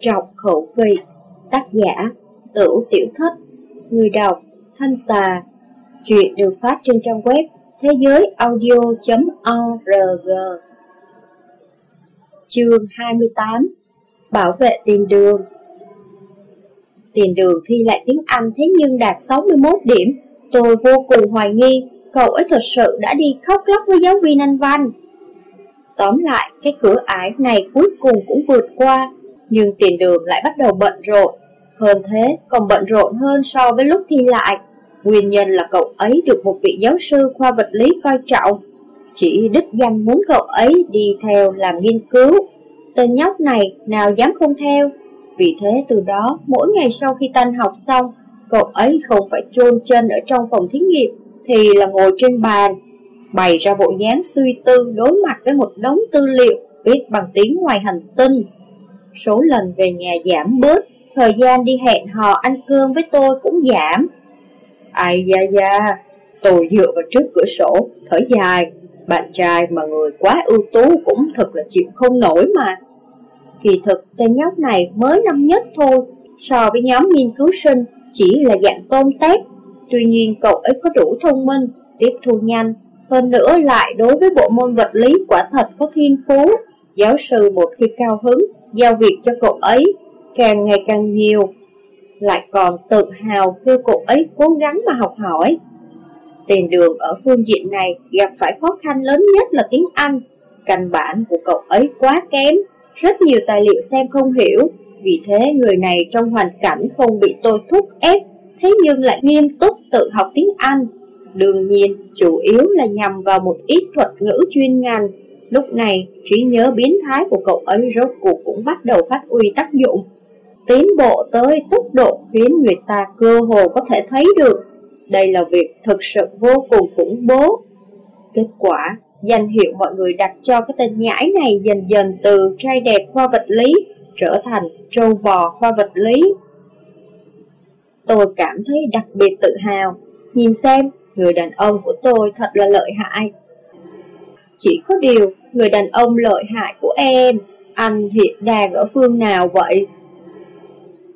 Trọng khẩu vị Tác giả Tửu Tiểu Thất Người đọc Thanh Xà. Chuyện được phát trên trang web thế giới audio.org Chương 28 Bảo vệ tiền đường. Tiền đường thi lại tiếng Anh thế nhưng đạt 61 điểm. Tôi vô cùng hoài nghi cậu ấy thật sự đã đi khóc lóc với giáo viên Anh Văn. Tóm lại, cái cửa ải này cuối cùng cũng vượt qua. Nhưng tiền đường lại bắt đầu bận rộn. Hơn thế, còn bận rộn hơn so với lúc thi lại. Nguyên nhân là cậu ấy được một vị giáo sư khoa vật lý coi trọng. Chỉ đích danh muốn cậu ấy đi theo làm nghiên cứu. Tên nhóc này nào dám không theo? Vì thế từ đó, mỗi ngày sau khi tan học xong Cậu ấy không phải chôn chân ở trong phòng thí nghiệm Thì là ngồi trên bàn Bày ra bộ dáng suy tư đối mặt với một đống tư liệu Viết bằng tiếng ngoài hành tinh. Số lần về nhà giảm bớt, Thời gian đi hẹn hò ăn cơm với tôi cũng giảm. Ai da da, Tôi dựa vào trước cửa sổ, Thở dài. Bạn trai mà người quá ưu tú cũng thật là chịu không nổi mà. Kỳ thực, tên nhóc này mới năm nhất thôi. So với nhóm nghiên cứu sinh, Chỉ là dạng tôm tép. Tuy nhiên, cậu ấy có đủ thông minh, Tiếp thu nhanh. Hơn nữa lại đối với bộ môn vật lý quả thật có thiên phú. Giáo sư một khi cao hứng Giao việc cho cậu ấy Càng ngày càng nhiều lại còn tự hào kêu cậu ấy cố gắng mà học hỏi. Tiền đường ở phương diện này gặp phải khó khăn lớn nhất là tiếng Anh. Căn bản của cậu ấy quá kém, rất nhiều tài liệu xem không hiểu. Vì thế người này trong hoàn cảnh không bị tôi thúc ép, thế nhưng lại nghiêm túc tự học tiếng Anh. Đương nhiên, chủ yếu là nhằm vào một ít thuật ngữ chuyên ngành. Lúc này, trí nhớ biến thái của cậu ấy rốt cuộc cũng bắt đầu phát huy tác dụng tiến bộ tới tốc độ khiến người ta cơ hồ có thể thấy được. Đây là việc thực sự vô cùng khủng bố. Kết quả, danh hiệu mọi người đặt cho cái tên nhãi này dần dần từ trai đẹp khoa vật lý trở thành trâu bò khoa vật lý. Tôi cảm thấy đặc biệt tự hào. Nhìn xem, người đàn ông của tôi thật là lợi hại. Chỉ có điều, người đàn ông lợi hại của em, anh hiện đang ở phương nào vậy?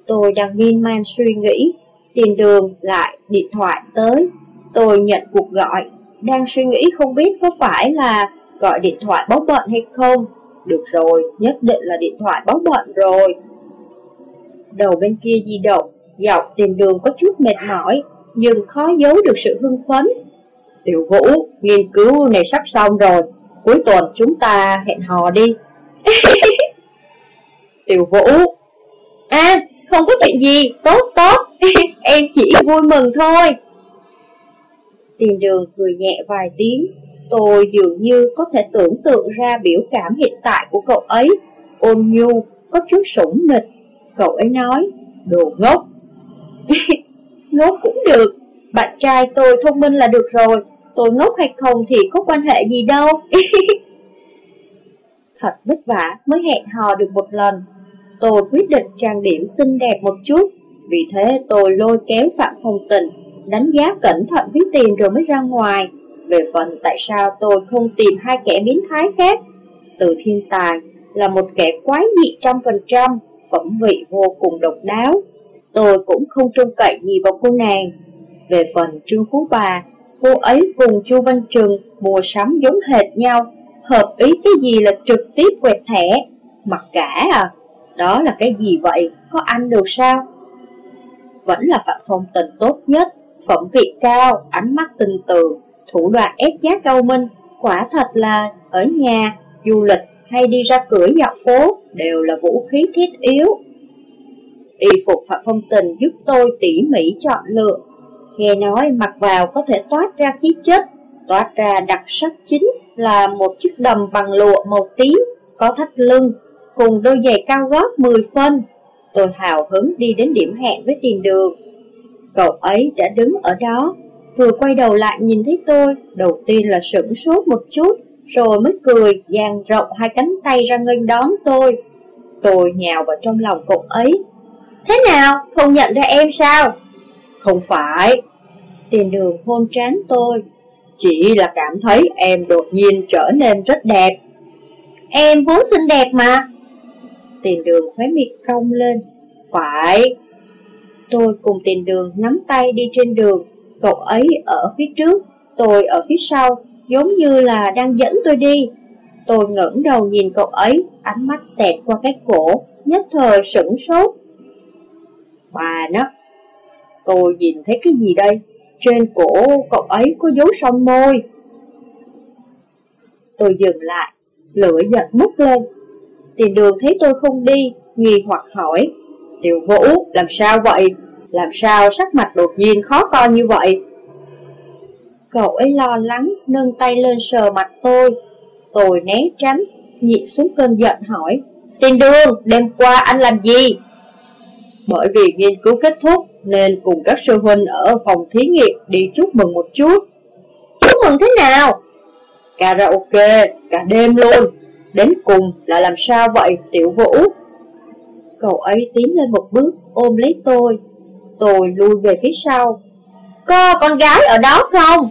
Tôi đang miên man suy nghĩ, tìm đường lại điện thoại tới. Tôi nhận cuộc gọi, đang suy nghĩ không biết có phải là gọi điện thoại báo bận hay không. Được rồi, nhất định là điện thoại báo bận rồi. Đầu bên kia di động, dọc tìm đường có chút mệt mỏi, nhưng khó giấu được sự hưng phấn. Tiểu Vũ, nghiên cứu này sắp xong rồi, cuối tuần chúng ta hẹn hò đi. Tiểu Vũ À, không có chuyện gì, tốt tốt, em chỉ vui mừng thôi. Tiền đường cười nhẹ vài tiếng, tôi dường như có thể tưởng tượng ra biểu cảm hiện tại của cậu ấy, ôn nhu, có chút sủng nịch. Cậu ấy nói, đồ ngốc. ngốc cũng được, bạn trai tôi thông minh là được rồi, tôi ngốc hay không thì có quan hệ gì đâu. Thật vất vả mới hẹn hò được một lần, Tôi quyết định trang điểm xinh đẹp một chút, vì thế tôi lôi kéo Phạm Phong Tình, đánh giá cẩn thận ví tiền rồi mới ra ngoài. Về phần tại sao tôi không tìm hai kẻ biến thái khác, từ thiên tài là một kẻ quái dị trăm phần trăm, phẩm vị vô cùng độc đáo. Tôi cũng không trông cậy gì vào cô nàng. Về phần Trương Phú Bà, cô ấy cùng Chu Văn trường mua sắm giống hệt nhau, hợp ý cái gì là trực tiếp quẹt thẻ, mặc cả à. Đó là cái gì vậy? Có ăn được sao? Vẫn là Phạm Phong tình tốt nhất, phẩm vị cao, ánh mắt tình tường, thủ đoạn ép giá cao minh. Quả thật là ở nhà, du lịch hay đi ra cửa dạo phố đều là vũ khí thiết yếu. Y phục Phạm Phong Tình giúp tôi tỉ mỉ chọn lựa. Nghe nói mặc vào có thể toát ra khí chất, toát ra đặc sắc chính là một chiếc đầm bằng lụa màu tím, có thắt lưng, cùng đôi giày cao gót 10 phân. Tôi hào hứng đi đến điểm hẹn với tiền đường. Cậu ấy đã đứng ở đó, vừa quay đầu lại nhìn thấy tôi, đầu tiên là sửng sốt một chút, rồi mới cười, dang rộng hai cánh tay ra nghênh đón tôi. Tôi nhào vào trong lòng cậu ấy. Thế nào, không nhận ra em sao? Không phải. Tiền đường hôn trán tôi. Chỉ là cảm thấy em đột nhiên trở nên rất đẹp. Em vốn xinh đẹp mà. Tiền đường khóe miệng cong lên. Phải. Tôi cùng tiền đường nắm tay đi trên đường, cậu ấy ở phía trước, tôi ở phía sau, giống như là đang dẫn tôi đi. Tôi ngẩng đầu nhìn cậu ấy, ánh mắt xẹt qua cái cổ, nhất thời sửng sốt. Bà nó, tôi nhìn thấy cái gì đây? Trên cổ cậu ấy có dấu son môi. Tôi dừng lại, lửa giận bút lên. Tiền đường thấy tôi không đi, nghi hoặc hỏi. Tiểu Vũ, làm sao vậy? Làm sao sắc mặt đột nhiên khó coi như vậy? Cậu ấy lo lắng, nâng tay lên sờ mặt tôi. Tôi né tránh, nhịn xuống cơn giận hỏi. Tiền đường, đêm qua anh làm gì? Bởi vì nghiên cứu kết thúc nên cùng các sư huynh ở phòng thí nghiệm đi chúc mừng một chút. Chúc mừng thế nào? Karaoke, cả đêm luôn. Đến cùng là làm sao vậy, tiểu vũ? Cậu ấy tiến lên một bước, ôm lấy tôi. Tôi lui về phía sau. Có con gái ở đó không?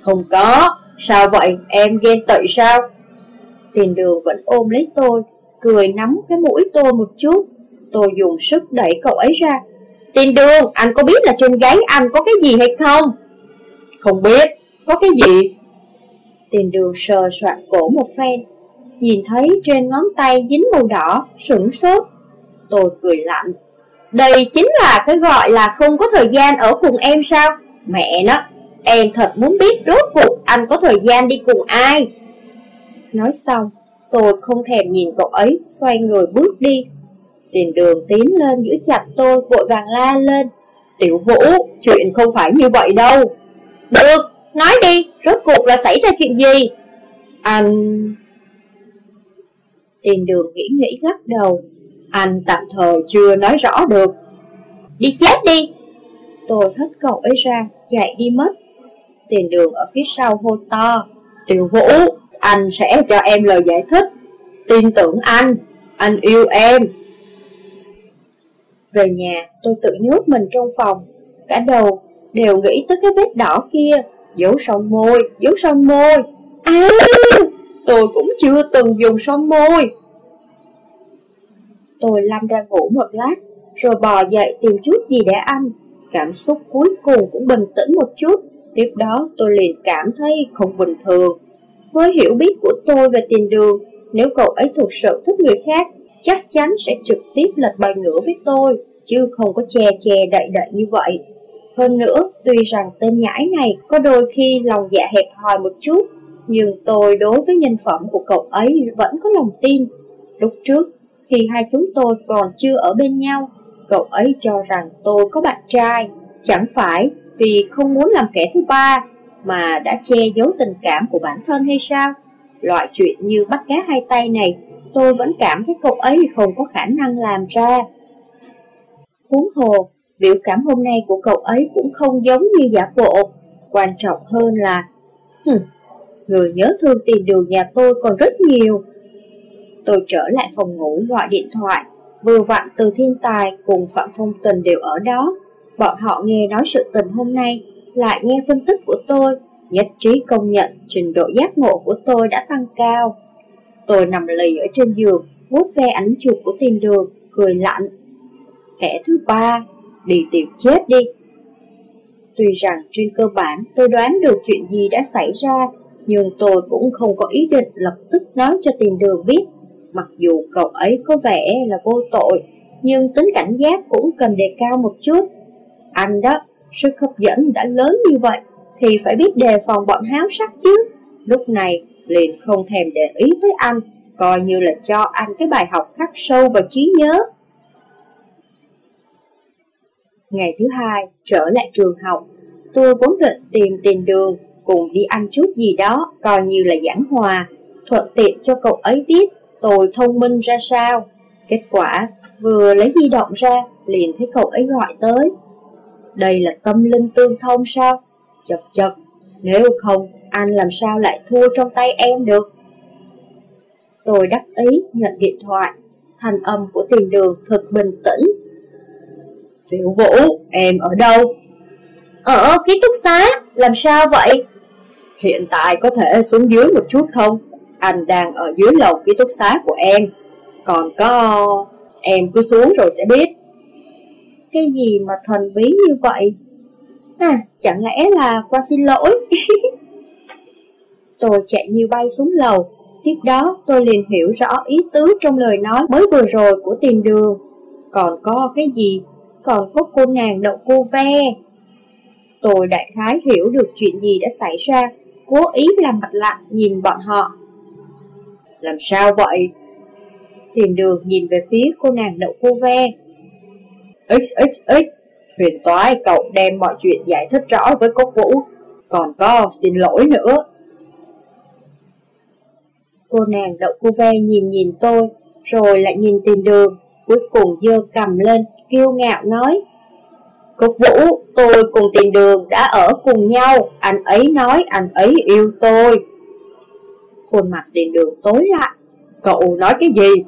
Không có. Sao vậy, em ghen tị sao? Tiền đường vẫn ôm lấy tôi, cười nắm cái mũi tôi một chút. Tôi dùng sức đẩy cậu ấy ra. Tiền đường, anh có biết là trên gáy anh có cái gì hay không? Không biết, có cái gì? Tiền đường sờ soạn cổ một phen, nhìn thấy trên ngón tay dính màu đỏ, sửng sốt. Tôi cười lạnh. Đây chính là cái gọi là không có thời gian ở cùng em sao? Mẹ nó, em thật muốn biết rốt cuộc anh có thời gian đi cùng ai. Nói xong, tôi không thèm nhìn cậu ấy, xoay người bước đi. Tiền đường tiến lên giữ chặt tôi, vội vàng la lên. Tiểu Vũ, chuyện không phải như vậy đâu. Được, nói đi, rốt cuộc là xảy ra chuyện gì? Anh... Tiền đường nghĩ nghĩ lắc đầu. Anh tạm thời chưa nói rõ được. Đi chết đi! Tôi hất cậu ấy ra, chạy đi mất. Tiền đường ở phía sau hô to. Tiểu Vũ, anh sẽ cho em lời giải thích. Tin tưởng anh, anh yêu em. Về nhà, tôi tự nhốt mình trong phòng. Cả đầu đều nghĩ tới cái vết đỏ kia, dấu son môi, dấu son môi. À, tôi cũng chưa từng dùng son môi. Tôi lăn ra ngủ một lát, rồi bò dậy tìm chút gì để ăn. Cảm xúc cuối cùng cũng bình tĩnh một chút, tiếp đó tôi liền cảm thấy không bình thường. Với hiểu biết của tôi về tiền đường, nếu cậu ấy thực sự thích người khác, chắc chắn sẽ trực tiếp lật bài ngửa với tôi, chứ không có che che đậy đậy như vậy. Hơn nữa, tuy rằng tên nhãi này có đôi khi lòng dạ hẹp hòi một chút, nhưng tôi đối với nhân phẩm của cậu ấy vẫn có lòng tin. Lúc trước, khi hai chúng tôi còn chưa ở bên nhau, cậu ấy cho rằng tôi có bạn trai, chẳng phải vì không muốn làm kẻ thứ ba, mà đã che giấu tình cảm của bản thân hay sao? Loại chuyện như bắt cá hai tay này, tôi vẫn cảm thấy cậu ấy không có khả năng làm ra. Huống hồ, biểu cảm hôm nay của cậu ấy cũng không giống như giả bộ. Quan trọng hơn là, hừ, người nhớ thương tìm đường nhà tôi còn rất nhiều. Tôi trở lại phòng ngủ gọi điện thoại, vừa vặn từ thiên tài cùng Phạm Phong Tình đều ở đó. Bọn họ nghe nói sự tình hôm nay, lại nghe phân tích của tôi, nhất trí công nhận trình độ giác ngộ của tôi đã tăng cao. Tôi nằm lì ở trên giường, vuốt ve ảnh chụp của tiền đường, cười lạnh. Kẻ thứ ba, đi tìm chết đi. Tuy rằng trên cơ bản tôi đoán được chuyện gì đã xảy ra, nhưng tôi cũng không có ý định lập tức nói cho tiền đường biết. Mặc dù cậu ấy có vẻ là vô tội, nhưng tính cảnh giác cũng cần đề cao một chút. Anh đó, sức hấp dẫn đã lớn như vậy, thì phải biết đề phòng bọn háo sắc chứ. Lúc này, liền không thèm để ý tới anh, coi như là cho anh cái bài học khắc sâu vào trí nhớ. Ngày thứ hai, trở lại trường học, tôi vốn định tìm tiền đường, cùng đi ăn chút gì đó, coi như là giảng hòa, thuận tiện cho cậu ấy biết tôi thông minh ra sao. Kết quả, vừa lấy di động ra, liền thấy cậu ấy gọi tới. Đây là tâm linh tương thông sao? Chật chật, nếu không, anh làm sao lại thua trong tay em được? Tôi đắc ý nhận điện thoại, thành âm của tiền đường thật bình tĩnh. Tiểu Vũ, em ở đâu? Ở ký túc xá, làm sao vậy? Hiện tại có thể xuống dưới một chút không? Anh đang ở dưới lầu ký túc xá của em. Còn có... em cứ xuống rồi sẽ biết. Cái gì mà thần bí như vậy? À, chẳng lẽ là qua xin lỗi? tôi chạy như bay xuống lầu. Tiếp đó tôi liền hiểu rõ ý tứ trong lời nói mới vừa rồi của tiền đường. Còn có cái gì? Còn có cô nàng đậu cô ve. Tôi đại khái hiểu được chuyện gì đã xảy ra, cố ý làm mặt lạnh nhìn bọn họ. Làm sao vậy? Tiền đường nhìn về phía cô nàng đậu cô ve. XXX, phiền toái cậu đem mọi chuyện giải thích rõ với cốc vũ, còn có xin lỗi nữa. Cô nàng đậu cu ve nhìn nhìn tôi, rồi lại nhìn tiền đường, cuối cùng dơ cầm lên, kiêu ngạo nói. cục vũ, tôi cùng tiền đường đã ở cùng nhau, anh ấy nói anh ấy yêu tôi. Khuôn mặt tiền đường tối lại, cậu nói cái gì?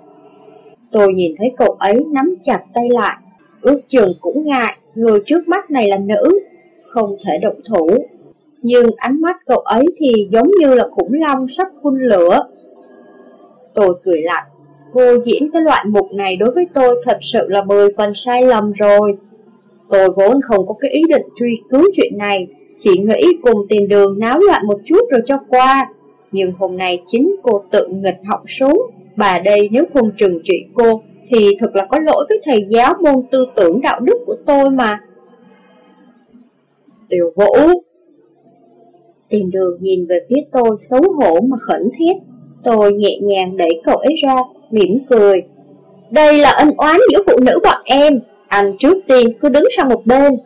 Tôi nhìn thấy cậu ấy nắm chặt tay lại, ước chừng cũng ngại, người trước mắt này là nữ, không thể động thủ. Nhưng ánh mắt cậu ấy thì giống như là khủng long sắp phun lửa. Tôi cười lạnh, cô diễn cái loại mục này đối với tôi thật sự là 10 phần sai lầm rồi. Tôi vốn không có cái ý định truy cứu chuyện này, chỉ nghĩ cùng tiền đường náo loạn một chút rồi cho qua. Nhưng hôm nay chính cô tự nghịch học xuống, bà đây nếu không trừng trị cô thì thật là có lỗi với thầy giáo môn tư tưởng đạo đức của tôi mà. Tiểu vũ Tiền đường nhìn về phía tôi xấu hổ mà khẩn thiết. Tôi nhẹ nhàng đẩy cậu ấy ra, mỉm cười. Đây là ân oán giữa phụ nữ bọn em, anh trước tiên cứ đứng sang một bên.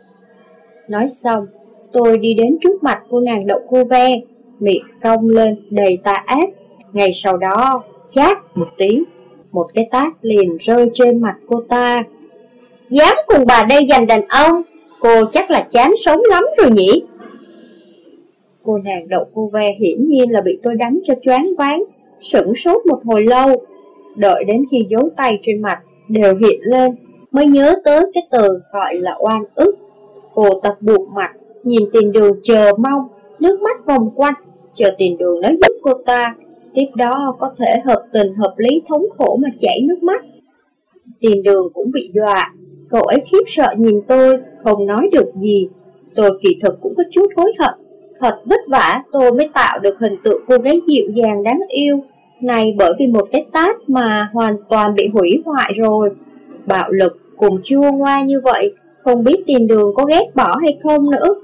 Nói xong, tôi đi đến trước mặt cô nàng đậu cô ve, miệng cong lên đầy tà ác. Ngày sau đó, chát một tiếng, một cái tát liền rơi trên mặt cô ta. Dám cùng bà đây giành đàn ông, cô chắc là chán sống lắm rồi nhỉ? Cô nàng đậu cô ve hiển nhiên là bị tôi đánh cho choáng váng, sửng sốt một hồi lâu. Đợi đến khi dấu tay trên mặt đều hiện lên, mới nhớ tới cái từ gọi là oan ức. Cô tập buộc mặt, nhìn tiền đường chờ mong, nước mắt vòng quanh, chờ tiền đường nói giúp cô ta, tiếp đó có thể hợp tình hợp lý thống khổ mà chảy nước mắt. Tiền đường cũng bị dọa, cậu ấy khiếp sợ nhìn tôi, không nói được gì. Tôi kỳ thực cũng có chút hối hận, thật vất vả tôi mới tạo được hình tượng cô gái dịu dàng đáng yêu. Này bởi vì một cái tát mà hoàn toàn bị hủy hoại rồi. Bạo lực cùng chua ngoa như vậy, không biết tiền đường có ghét bỏ hay không nữa.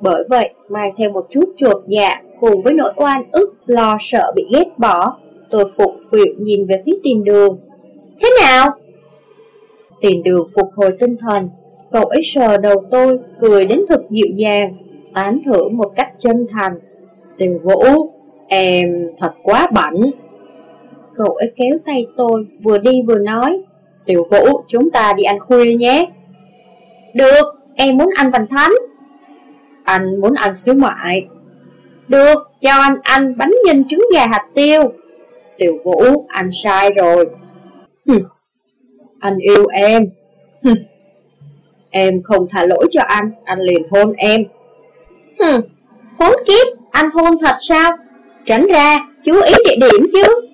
Bởi vậy, mang theo một chút chuột dạ cùng với nỗi oan ức, lo sợ bị ghét bỏ, tôi phục phiệu nhìn về phía tiền đường. Thế nào? Tiền đường phục hồi tinh thần, cậu ấy sờ đầu tôi, cười đến thật dịu dàng, tán thưởng một cách chân thành. Tiền vũ, em thật quá bảnh. Cậu ấy kéo tay tôi, vừa đi vừa nói. Tiểu vũ, chúng ta đi ăn khuya nhé. Được, em muốn ăn vành thánh. Anh muốn ăn xíu mại. Được, cho anh ăn bánh nhân trứng gà hạt tiêu. Tiểu Vũ, anh sai rồi. Hừm, anh yêu em. Hừm, em không thả lỗi cho anh, anh liền hôn em. Hừm, khốn kiếp, anh hôn thật sao? Tránh ra, chú ý địa điểm chứ.